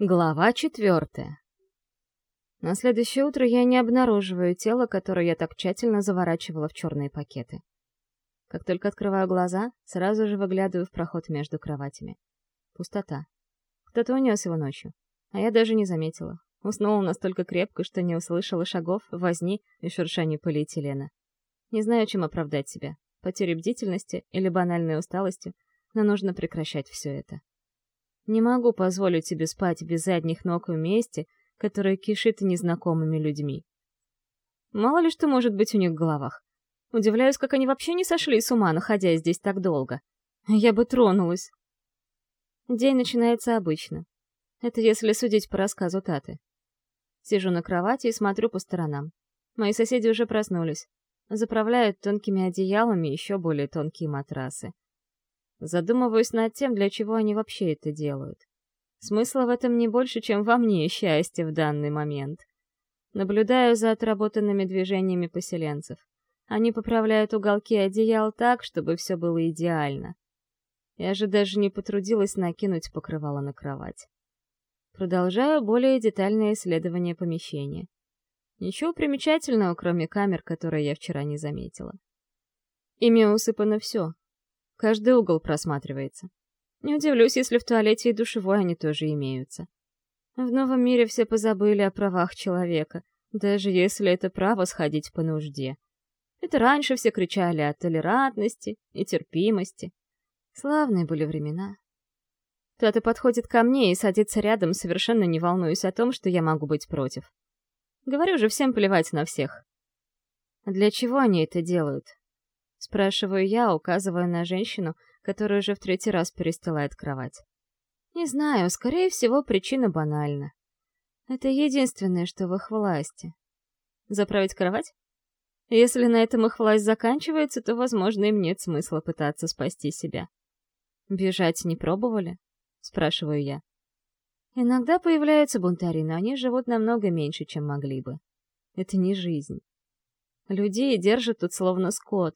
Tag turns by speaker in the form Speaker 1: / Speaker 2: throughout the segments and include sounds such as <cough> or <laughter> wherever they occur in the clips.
Speaker 1: Глава четвертая. На следующее утро я не обнаруживаю тело, которое я так тщательно заворачивала в черные пакеты. Как только открываю глаза, сразу же выглядываю в проход между кроватями. Пустота. Кто-то унес его ночью, а я даже не заметила. Уснула настолько крепко, что не услышала шагов, возни и шуршания полиэтилена. Не знаю, чем оправдать себя. Потерей бдительности или банальной усталостью, но нужно прекращать все это. Не могу позволить себе спать без задних ног в месте, которое кишит незнакомыми людьми. Мало ли что может быть у них в головах. Удивляюсь, как они вообще не сошли с ума, находясь здесь так долго. Я бы тронулась. День начинается обычно. Это если судить по рассказу Таты. Сижу на кровати и смотрю по сторонам. Мои соседи уже проснулись. Заправляют тонкими одеялами еще более тонкие матрасы. Задумываюсь над тем, для чего они вообще это делают. Смысла в этом не больше, чем во мне <laughs> счастье в данный момент. Наблюдаю за отработанными движениями поселенцев. Они поправляют уголки одеял так, чтобы все было идеально. Я же даже не потрудилась накинуть покрывало на кровать. Продолжаю более детальное исследование помещения. Ничего примечательного, кроме камер, которые я вчера не заметила. Ими усыпано все, Каждый угол просматривается. Не удивлюсь, если в туалете и душевой они тоже имеются. В новом мире все позабыли о правах человека, даже если это право сходить по нужде. Это раньше все кричали о толерантности и терпимости. Славные были времена. Кто-то подходит ко мне и садится рядом, совершенно не волнуясь о том, что я могу быть против. Говорю же, всем плевать на всех. Для чего они это делают? Спрашиваю я, указывая на женщину, которая уже в третий раз перестилает кровать. Не знаю, скорее всего, причина банальна. Это единственное, что в их власти. Заправить кровать? Если на этом их власть заканчивается, то, возможно, им нет смысла пытаться спасти себя. «Бежать не пробовали?» — спрашиваю я. Иногда появляются бунтари, но они живут намного меньше, чем могли бы. Это не жизнь. Людей держат тут словно скот,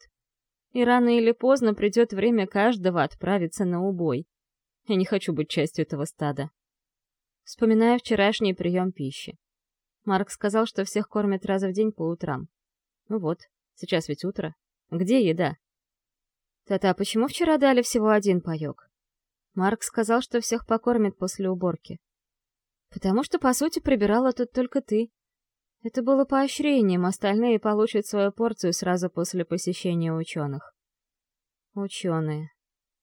Speaker 1: и рано или поздно придет время каждого отправиться на убой. Я не хочу быть частью этого стада. Вспоминаю вчерашний прием пищи. Марк сказал, что всех кормят раз в день по утрам. Ну вот, сейчас ведь утро. Где еда? Тата, почему вчера дали всего один паёк? Марк сказал, что всех покормят после уборки. Потому что, по сути, прибирала тут только ты. Это было поощрением, остальные получат свою порцию сразу после посещения ученых. Ученые.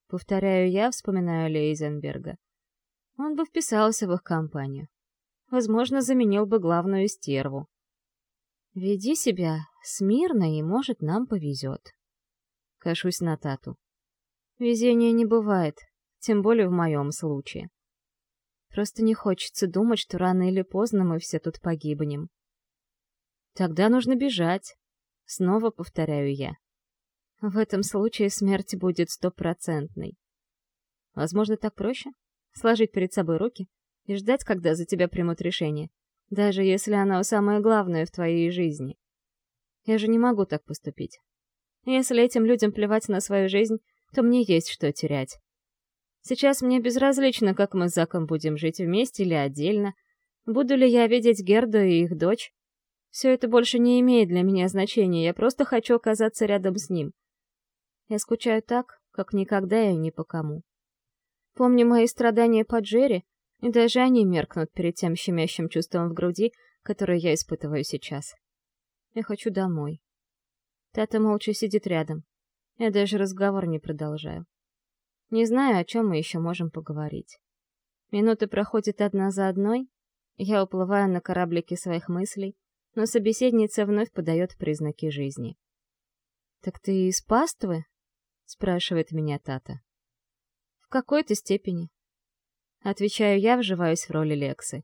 Speaker 1: Повторяю я, вспоминаю Лейзенберга. Он бы вписался в их компанию. Возможно, заменил бы главную стерву. Веди себя смирно, и, может, нам повезет. Кашусь на Тату. Везения не бывает, тем более в моем случае. Просто не хочется думать, что рано или поздно мы все тут погибнем. Тогда нужно бежать. Снова повторяю я. В этом случае смерть будет стопроцентной. Возможно, так проще? Сложить перед собой руки и ждать, когда за тебя примут решение, даже если оно самое главное в твоей жизни. Я же не могу так поступить. Если этим людям плевать на свою жизнь, то мне есть что терять. Сейчас мне безразлично, как мы с Заком будем жить вместе или отдельно. Буду ли я видеть Герду и их дочь, все это больше не имеет для меня значения, я просто хочу оказаться рядом с ним. Я скучаю так, как никогда и ни по кому. Помню мои страдания по Джерри, и даже они меркнут перед тем щемящим чувством в груди, которое я испытываю сейчас. Я хочу домой. Тата молча сидит рядом. Я даже разговор не продолжаю. Не знаю, о чем мы еще можем поговорить. Минуты проходят одна за одной, я уплываю на кораблике своих мыслей, но собеседница вновь подает признаки жизни. «Так ты из паствы?» — спрашивает меня Тата. «В какой-то степени». Отвечаю я, вживаюсь в роли Лексы.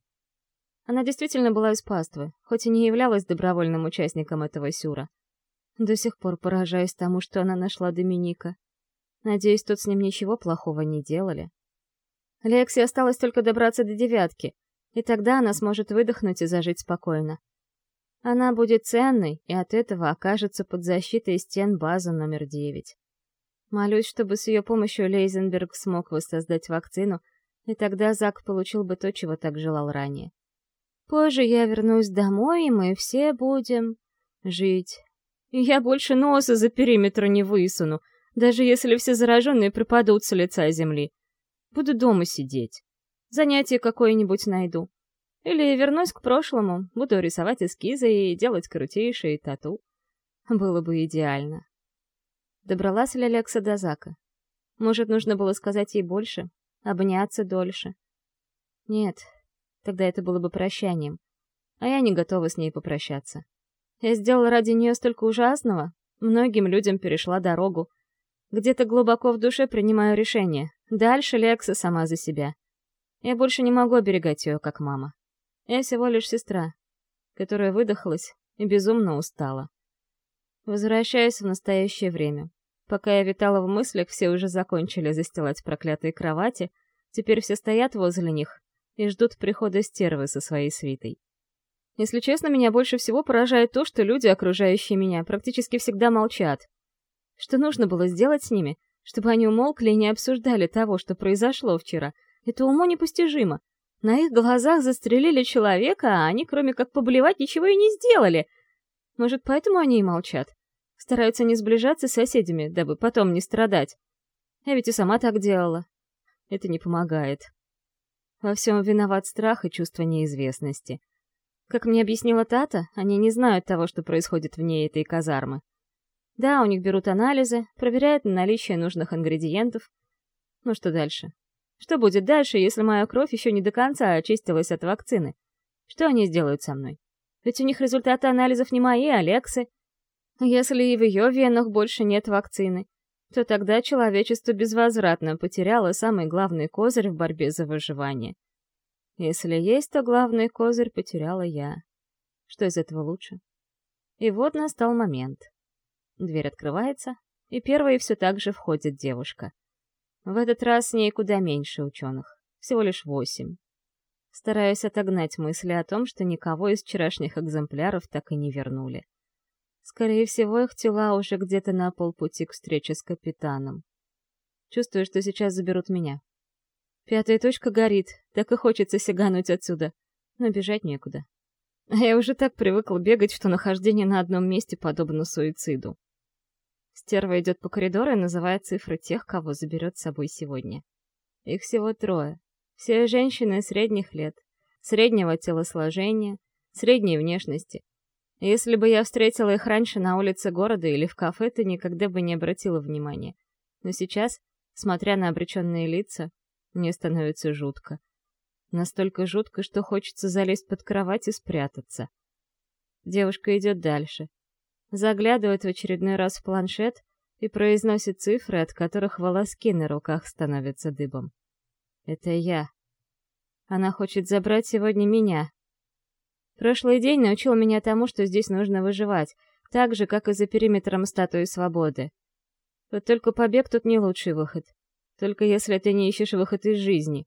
Speaker 1: Она действительно была из паствы, хоть и не являлась добровольным участником этого сюра. До сих пор поражаюсь тому, что она нашла Доминика. Надеюсь, тут с ним ничего плохого не делали. Лекси осталось только добраться до девятки, и тогда она сможет выдохнуть и зажить спокойно. Она будет ценной и от этого окажется под защитой стен базы номер 9. Молюсь, чтобы с ее помощью Лейзенберг смог воссоздать вакцину, И тогда Зак получил бы то, чего так желал ранее. Позже я вернусь домой, и мы все будем жить. И я больше носа за периметр не высуну, даже если все зараженные пропадут с лица земли. Буду дома сидеть. Занятие какое-нибудь найду. Или вернусь к прошлому, буду рисовать эскизы и делать крутейшие тату. Было бы идеально. Добралась ли Алекса до Зака? Может, нужно было сказать ей больше? Обняться дольше? Нет, тогда это было бы прощанием. А я не готова с ней попрощаться. Я сделала ради нее столько ужасного. Многим людям перешла дорогу. Где-то глубоко в душе принимаю решение. Дальше Лекса сама за себя. Я больше не могу оберегать ее, как мама. Я всего лишь сестра, которая выдохлась и безумно устала. Возвращаюсь в настоящее время. Пока я витала в мыслях, все уже закончили застилать проклятые кровати, теперь все стоят возле них и ждут прихода стервы со своей свитой. Если честно, меня больше всего поражает то, что люди, окружающие меня, практически всегда молчат. Что нужно было сделать с ними, чтобы они умолкли и не обсуждали того, что произошло вчера? Это уму непостижимо. На их глазах застрелили человека, а они, кроме как поблевать, ничего и не сделали. Может, поэтому они и молчат? Стараются не сближаться с соседями, дабы потом не страдать. Я ведь и сама так делала. Это не помогает. Во всем виноват страх и чувство неизвестности. Как мне объяснила Тата, они не знают того, что происходит вне этой казармы. Да, у них берут анализы, проверяют на наличие нужных ингредиентов. Ну что дальше? Что будет дальше, если моя кровь еще не до конца очистилась от вакцины? Что они сделают со мной? Ведь у них результаты анализов не мои, а Лексы. Если и в ее венах больше нет вакцины, то тогда человечество безвозвратно потеряло самый главный козырь в борьбе за выживание. Если есть, то главный козырь потеряла я. Что из этого лучше? И вот настал момент. Дверь открывается, и первой все так же входит девушка. В этот раз с ней куда меньше ученых, всего лишь восемь. Стараюсь отогнать мысли о том, что никого из вчерашних экземпляров так и не вернули. Скорее всего, их тела уже где-то на полпути к встрече с капитаном. Чувствую, что сейчас заберут меня. Пятая точка горит, так и хочется сигануть отсюда, но бежать некуда. А я уже так привыкла бегать, что нахождение на одном месте подобно суициду. Стерва идет по коридору и называет цифры тех, кого заберет с собой сегодня. Их всего трое. Все женщины средних лет, среднего телосложения, средней внешности. Если бы я встретила их раньше на улице города или в кафе, то никогда бы не обратила внимания. Но сейчас, смотря на обреченные лица, мне становится жутко. Настолько жутко, что хочется залезть под кровать и спрятаться. Девушка идет дальше, заглядывает в очередной раз в планшет и произносит цифры, от которых волоски на руках становятся дыбом. Это я. Она хочет забрать сегодня меня. Прошлый день научил меня тому, что здесь нужно выживать, так же, как и за периметром статуи свободы. Вот только побег тут не лучший выход. Только если ты не ищешь выход из жизни.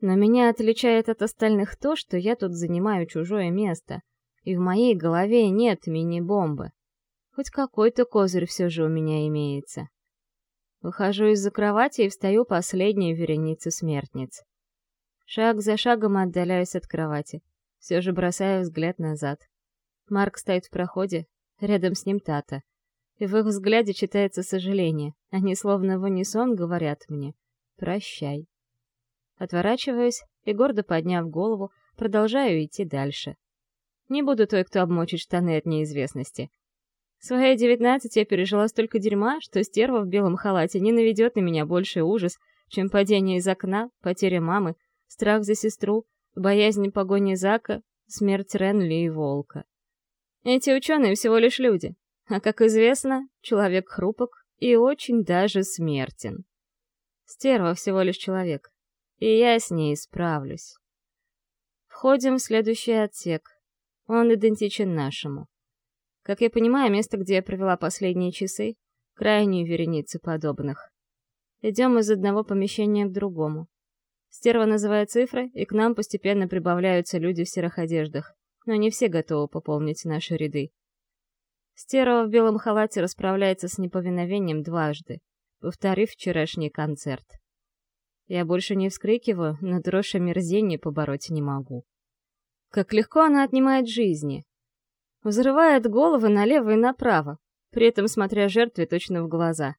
Speaker 1: Но меня отличает от остальных то, что я тут занимаю чужое место — и в моей голове нет мини-бомбы. Хоть какой-то козырь все же у меня имеется. Выхожу из-за кровати и встаю последней вереницы смертниц. Шаг за шагом отдаляюсь от кровати. Все же бросаю взгляд назад. Марк стоит в проходе, рядом с ним Тата. И в их взгляде читается сожаление. Они словно в унисон говорят мне «Прощай». Отворачиваюсь и, гордо подняв голову, продолжаю идти дальше. Не буду той, кто обмочит штаны от неизвестности. Свои девятнадцать я пережила столько дерьма, что стерва в белом халате не наведет на меня больший ужас, чем падение из окна, потеря мамы, страх за сестру, боязнь погони Зака, смерть Ренли и Волка. Эти ученые всего лишь люди, а, как известно, человек хрупок и очень даже смертен. Стерва всего лишь человек, и я с ней справлюсь. Входим в следующий отсек. Он идентичен нашему. Как я понимаю, место, где я провела последние часы, крайние вереницы подобных. Идем из одного помещения к другому. Стерва называет цифры, и к нам постепенно прибавляются люди в серых одеждах, но не все готовы пополнить наши ряды. Стерва в белом халате расправляется с неповиновением дважды, повторив вчерашний концерт. Я больше не вскрикиваю, но дрожь омерзения побороть не могу. Как легко она отнимает жизни. Взрывает головы налево и направо, при этом смотря жертве точно в глаза.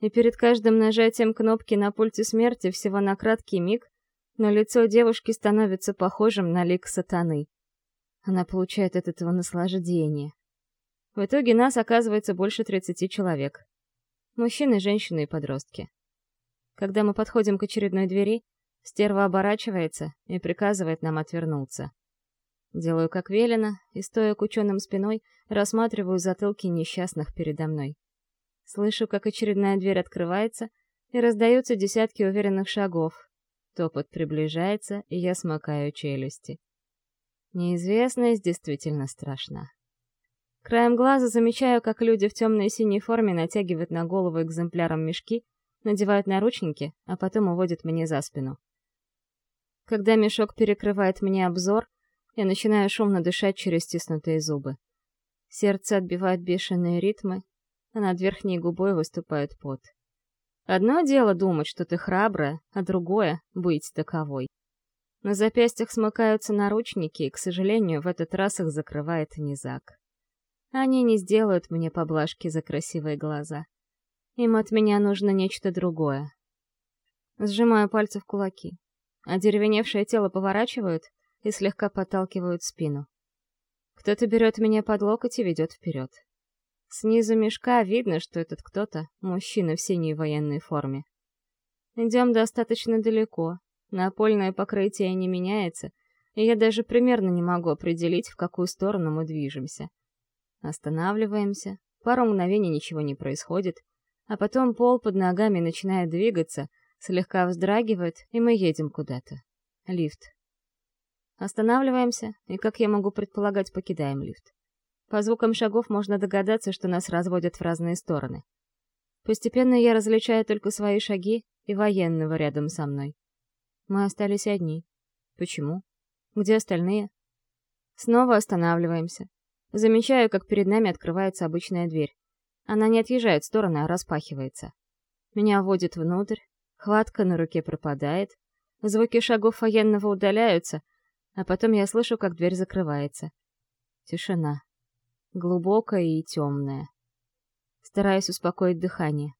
Speaker 1: И перед каждым нажатием кнопки на пульте смерти всего на краткий миг, но лицо девушки становится похожим на лик сатаны. Она получает от этого наслаждение. В итоге нас оказывается больше 30 человек. Мужчины, женщины и подростки. Когда мы подходим к очередной двери, стерва оборачивается и приказывает нам отвернуться. Делаю как велено и, стоя к ученым спиной, рассматриваю затылки несчастных передо мной. Слышу, как очередная дверь открывается, и раздаются десятки уверенных шагов. Топот приближается, и я смыкаю челюсти. Неизвестность действительно страшна. Краем глаза замечаю, как люди в темной синей форме натягивают на голову экземпляром мешки надевают наручники, а потом уводят мне за спину. Когда мешок перекрывает мне обзор, я начинаю шумно дышать через стиснутые зубы. Сердце отбивает бешеные ритмы, а над верхней губой выступает пот. Одно дело думать, что ты храбрая, а другое — быть таковой. На запястьях смыкаются наручники, и, к сожалению, в этот раз их закрывает низак. Они не сделают мне поблажки за красивые глаза. Им от меня нужно нечто другое. Сжимаю пальцы в кулаки. а деревеневшее тело поворачивают и слегка подталкивают спину. Кто-то берет меня под локоть и ведет вперед. Снизу мешка видно, что этот кто-то — мужчина в синей военной форме. Идем достаточно далеко. Напольное покрытие не меняется, и я даже примерно не могу определить, в какую сторону мы движемся. Останавливаемся, пару мгновений ничего не происходит, а потом пол под ногами начинает двигаться, слегка вздрагивает, и мы едем куда-то. Лифт. Останавливаемся, и, как я могу предполагать, покидаем лифт. По звукам шагов можно догадаться, что нас разводят в разные стороны. Постепенно я различаю только свои шаги и военного рядом со мной. Мы остались одни. Почему? Где остальные? Снова останавливаемся. Замечаю, как перед нами открывается обычная дверь. Она не отъезжает в сторону, а распахивается. Меня вводит внутрь, хватка на руке пропадает, звуки шагов военного удаляются, а потом я слышу, как дверь закрывается. Тишина. Глубокая и темная. Стараюсь успокоить дыхание.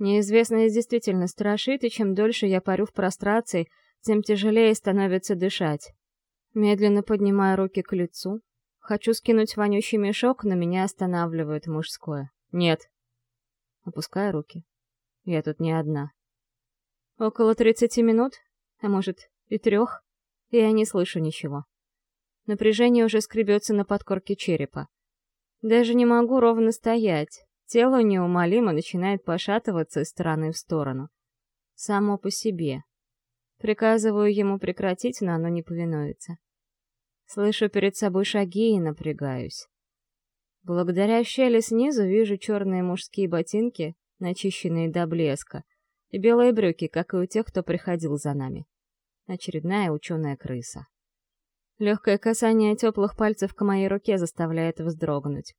Speaker 1: Неизвестность действительно страшит, и чем дольше я парю в прострации, тем тяжелее становится дышать. Медленно поднимаю руки к лицу. Хочу скинуть вонючий мешок, но меня останавливает мужское. Нет. Опускаю руки. Я тут не одна. Около тридцати минут, а может и трех, и я не слышу ничего. Напряжение уже скребется на подкорке черепа. Даже не могу ровно стоять. Тело неумолимо начинает пошатываться из стороны в сторону. Само по себе. Приказываю ему прекратить, но оно не повинуется. Слышу перед собой шаги и напрягаюсь. Благодаря щели снизу вижу черные мужские ботинки, начищенные до блеска, и белые брюки, как и у тех, кто приходил за нами. Очередная ученая крыса. Легкое касание теплых пальцев к моей руке заставляет вздрогнуть.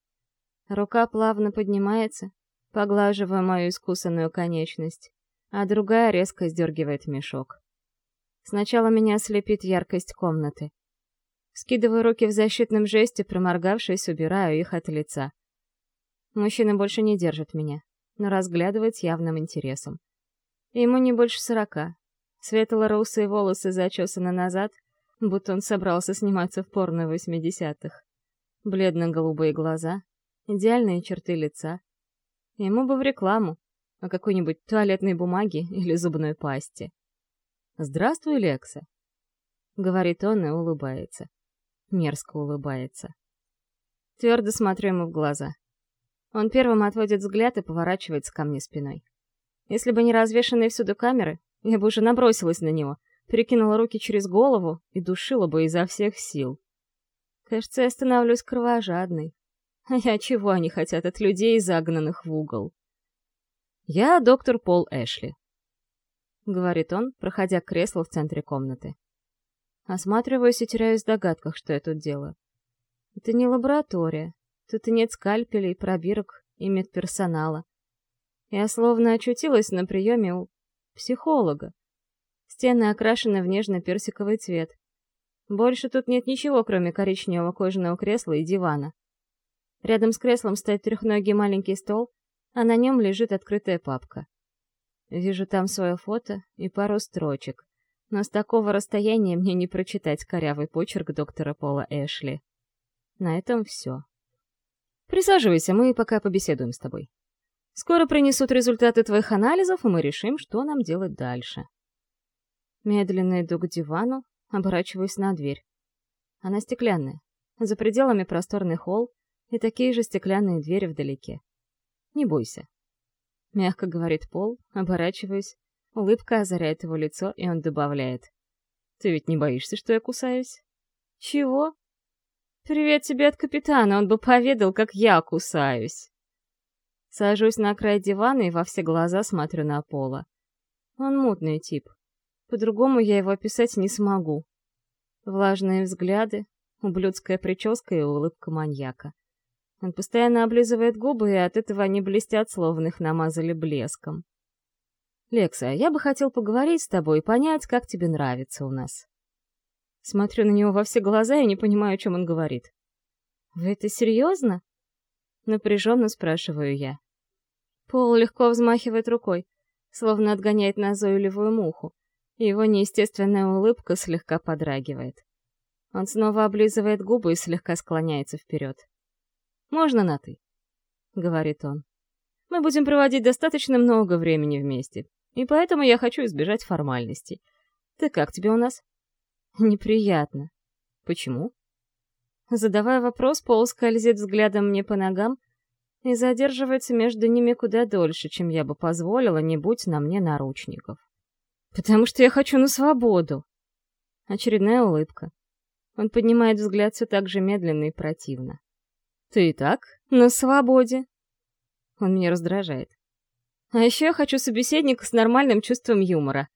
Speaker 1: Рука плавно поднимается, поглаживая мою искусанную конечность, а другая резко сдергивает мешок. Сначала меня ослепит яркость комнаты. Скидываю руки в защитном жесте, проморгавшись, убираю их от лица. Мужчина больше не держит меня, но разглядывает с явным интересом. Ему не больше сорока. Светло-русые волосы зачесаны назад, будто он собрался сниматься в порно восьмидесятых. Бледно-голубые глаза, идеальные черты лица. Ему бы в рекламу, о какой-нибудь туалетной бумаге или зубной пасте. «Здравствуй, Лекса», — говорит он и улыбается мерзко улыбается. Твердо смотрю ему в глаза. Он первым отводит взгляд и поворачивается ко мне спиной. Если бы не развешанные всюду камеры, я бы уже набросилась на него, перекинула руки через голову и душила бы изо всех сил. Кажется, я становлюсь кровожадной. А я чего они хотят от людей, загнанных в угол? «Я доктор Пол Эшли», — говорит он, проходя к креслу в центре комнаты. Осматриваюсь и теряюсь в догадках, что я тут делаю. Это не лаборатория. Тут и нет скальпелей, пробирок и медперсонала. Я словно очутилась на приеме у психолога, Стены окрашены в нежно-персиковый цвет. Больше тут нет ничего, кроме коричневого кожаного кресла и дивана. Рядом с креслом стоит трехногий маленький стол, а на нем лежит открытая папка. Вижу там свое фото и пару строчек, но с такого расстояния мне не прочитать корявый почерк доктора Пола Эшли. На этом все. Присаживайся, мы пока побеседуем с тобой. Скоро принесут результаты твоих анализов, и мы решим, что нам делать дальше. Медленно иду к дивану, оборачиваюсь на дверь. Она стеклянная. За пределами просторный холл и такие же стеклянные двери вдалеке. Не бойся. Мягко говорит Пол, оборачиваюсь. Улыбка озаряет его лицо, и он добавляет. Ты ведь не боишься, что я кусаюсь? Чего? Привет тебе от капитана, он бы поведал, как я кусаюсь. Сажусь на край дивана и во все глаза смотрю на Пола. Он мутный тип. По-другому я его описать не смогу. Влажные взгляды, ублюдская прическа и улыбка маньяка. Он постоянно облизывает губы, и от этого они блестят, словно их намазали блеском. «Лекса, я бы хотел поговорить с тобой и понять, как тебе нравится у нас». Смотрю на него во все глаза и не понимаю, о чем он говорит. «Вы это серьезно?» Напряженно спрашиваю я. Пол легко взмахивает рукой, словно отгоняет назойливую муху. Его неестественная улыбка слегка подрагивает. Он снова облизывает губы и слегка склоняется вперед. «Можно на «ты», — говорит он. «Мы будем проводить достаточно много времени вместе, и поэтому я хочу избежать формальностей. Ты как тебе у нас?» «Неприятно». «Почему?» Задавая вопрос, Пол скользит взглядом мне по ногам и задерживается между ними куда дольше, чем я бы позволила, не будь на мне наручников. «Потому что я хочу на свободу!» Очередная улыбка. Он поднимает взгляд все так же медленно и противно. «Ты и так на свободе!» Он меня раздражает. «А еще я хочу собеседника с нормальным чувством юмора!»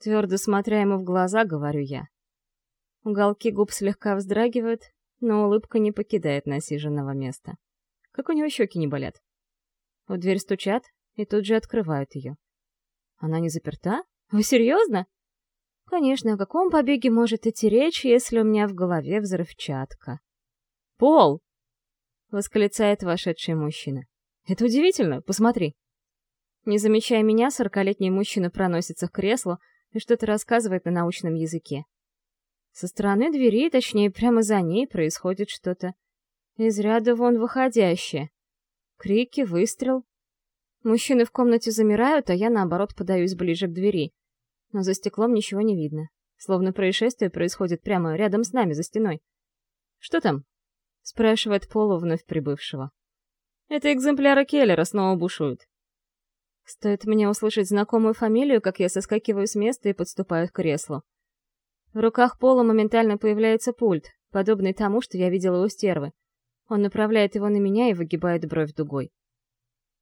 Speaker 1: Твердо смотря ему в глаза, говорю я. Уголки губ слегка вздрагивают, но улыбка не покидает насиженного места. Как у него щеки не болят. В дверь стучат и тут же открывают ее. Она не заперта? Вы серьезно? Конечно, о каком побеге может идти речь, если у меня в голове взрывчатка? «Пол!» — восклицает вошедший мужчина. «Это удивительно, посмотри!» Не замечая меня, сорокалетний мужчина проносится к креслу и что-то рассказывает на научном языке. Со стороны двери, точнее, прямо за ней, происходит что-то из ряда вон выходящее. Крики, выстрел. Мужчины в комнате замирают, а я, наоборот, подаюсь ближе к двери. Но за стеклом ничего не видно. Словно происшествие происходит прямо рядом с нами, за стеной. «Что там?» — спрашивает Пола вновь прибывшего. «Это экземпляры Келлера снова бушуют». Стоит мне услышать знакомую фамилию, как я соскакиваю с места и подступаю к креслу. В руках Пола моментально появляется пульт, подобный тому, что я видела у стервы. Он направляет его на меня и выгибает бровь дугой.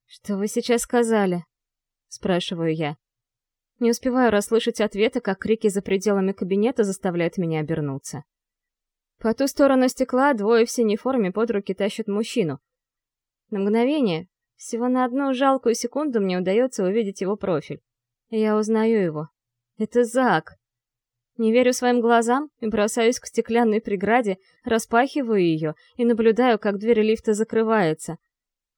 Speaker 1: «Что вы сейчас сказали?» — спрашиваю я. Не успеваю расслышать ответа, как крики за пределами кабинета заставляют меня обернуться. По ту сторону стекла двое в синей форме под руки тащат мужчину. На мгновение, всего на одну жалкую секунду мне удается увидеть его профиль. И я узнаю его. Это Зак. Не верю своим глазам и бросаюсь к стеклянной преграде, распахиваю ее и наблюдаю, как дверь лифта закрывается.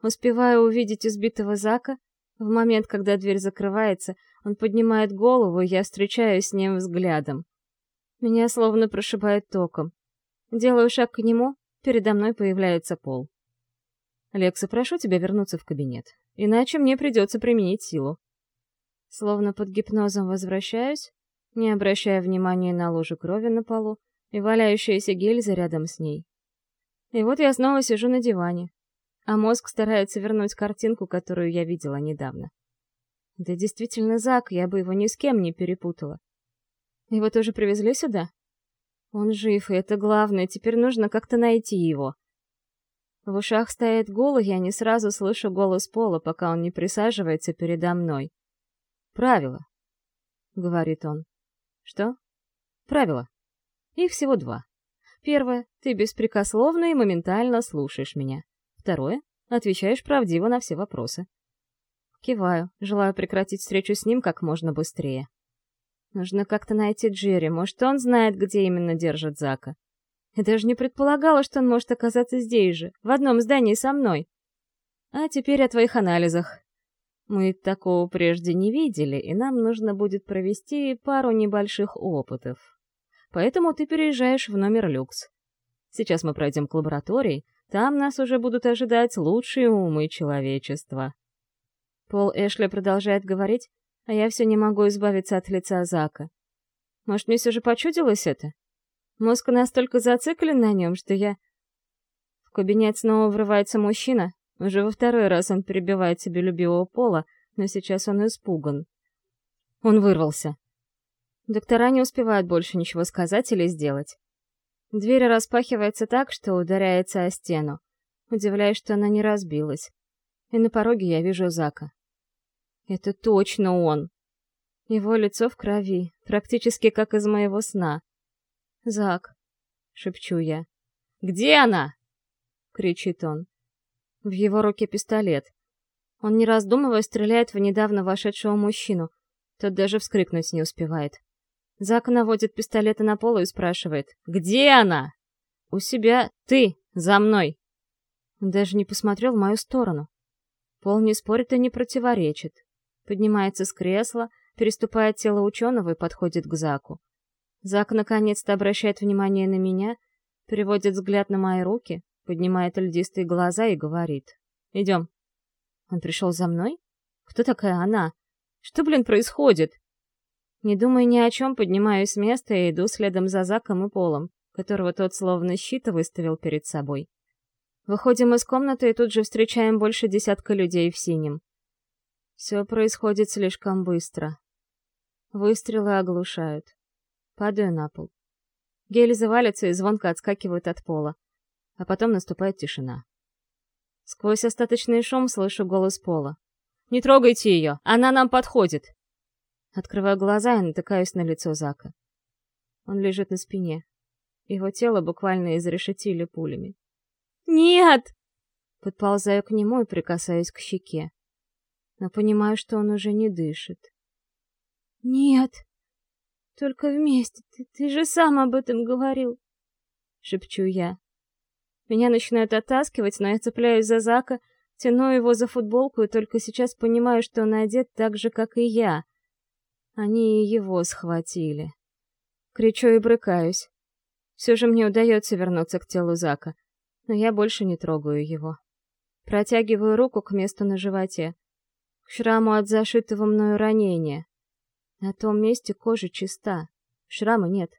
Speaker 1: Успеваю увидеть избитого Зака. В момент, когда дверь закрывается, он поднимает голову, и я встречаюсь с ним взглядом. Меня словно прошибает током. Делаю шаг к нему, передо мной появляется пол. «Лекса, прошу тебя вернуться в кабинет, иначе мне придется применить силу». Словно под гипнозом возвращаюсь, не обращая внимания на лужу крови на полу и валяющаяся гильза рядом с ней. И вот я снова сижу на диване, а мозг старается вернуть картинку, которую я видела недавно. Да действительно Зак, я бы его ни с кем не перепутала. Его тоже привезли сюда? Он жив, и это главное, теперь нужно как-то найти его. В ушах стоит гул, и я не сразу слышу голос Пола, пока он не присаживается передо мной. «Правило», — говорит он. Что? Правила. Их всего два. Первое. Ты беспрекословно и моментально слушаешь меня. Второе. Отвечаешь правдиво на все вопросы. Киваю, желаю прекратить встречу с ним как можно быстрее. Нужно как-то найти Джерри, может, он знает, где именно держит Зака. Я даже не предполагала, что он может оказаться здесь же, в одном здании со мной. А теперь о твоих анализах. Мы такого прежде не видели, и нам нужно будет провести пару небольших опытов. Поэтому ты переезжаешь в номер люкс. Сейчас мы пройдем к лаборатории, там нас уже будут ожидать лучшие умы человечества. Пол Эшли продолжает говорить, а я все не могу избавиться от лица Зака. Может, мне все же почудилось это? Мозг настолько зациклен на нем, что я... В кабинет снова врывается мужчина. Уже во второй раз он перебивает себе любимого пола, но сейчас он испуган. Он вырвался. Доктора не успевают больше ничего сказать или сделать. Дверь распахивается так, что ударяется о стену. Удивляюсь, что она не разбилась. И на пороге я вижу Зака. Это точно он. Его лицо в крови, практически как из моего сна. «Зак», — шепчу я. «Где она?» — кричит он. В его руке пистолет. Он, не раздумывая, стреляет в недавно вошедшего мужчину. Тот даже вскрикнуть не успевает. Зак наводит пистолета на пол и спрашивает. «Где она?» «У себя. Ты. За мной». Он даже не посмотрел в мою сторону. Пол не спорит и не противоречит. Поднимается с кресла, переступает тело ученого и подходит к Заку. Зак наконец-то обращает внимание на меня, переводит взгляд на мои руки, поднимает льдистые глаза и говорит. «Идем». Он пришел за мной? Кто такая она? Что, блин, происходит? Не думая ни о чем, поднимаюсь с места и иду следом за Заком и Полом, которого тот словно щит выставил перед собой. Выходим из комнаты и тут же встречаем больше десятка людей в синем. Все происходит слишком быстро. Выстрелы оглушают. Падаю на пол. Гельзы валятся и звонко отскакивают от пола. А потом наступает тишина. Сквозь остаточный шум слышу голос Пола. «Не трогайте ее! Она нам подходит!» Открываю глаза и натыкаюсь на лицо Зака. Он лежит на спине. Его тело буквально изрешетили пулями. «Нет!» Подползаю к нему и прикасаюсь к щеке. Но понимаю, что он уже не дышит. «Нет!» Только вместе. Ты, ты же сам об этом говорил. Шепчу я. Меня начинают оттаскивать, но я цепляюсь за Зака, тяну его за футболку и только сейчас понимаю, что он одет так же, как и я. Они его схватили. Кричу и брыкаюсь. Все же мне удается вернуться к телу Зака, но я больше не трогаю его. Протягиваю руку к месту на животе, к шраму от зашитого мною ранения. На том месте кожа чиста, шрама нет.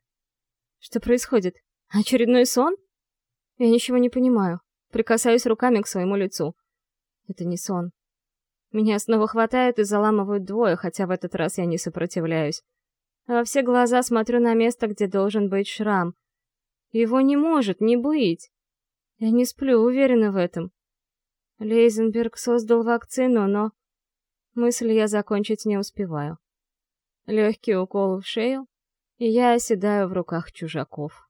Speaker 1: Что происходит? Очередной сон? Я ничего не понимаю. Прикасаюсь руками к своему лицу. Это не сон. Меня снова хватают и заламывают двое, хотя в этот раз я не сопротивляюсь. А во все глаза смотрю на место, где должен быть шрам. Его не может не быть. Я не сплю, уверена в этом. Лейзенберг создал вакцину, но... Мысль я закончить не успеваю. Легкий укол в шею, и я оседаю в руках чужаков.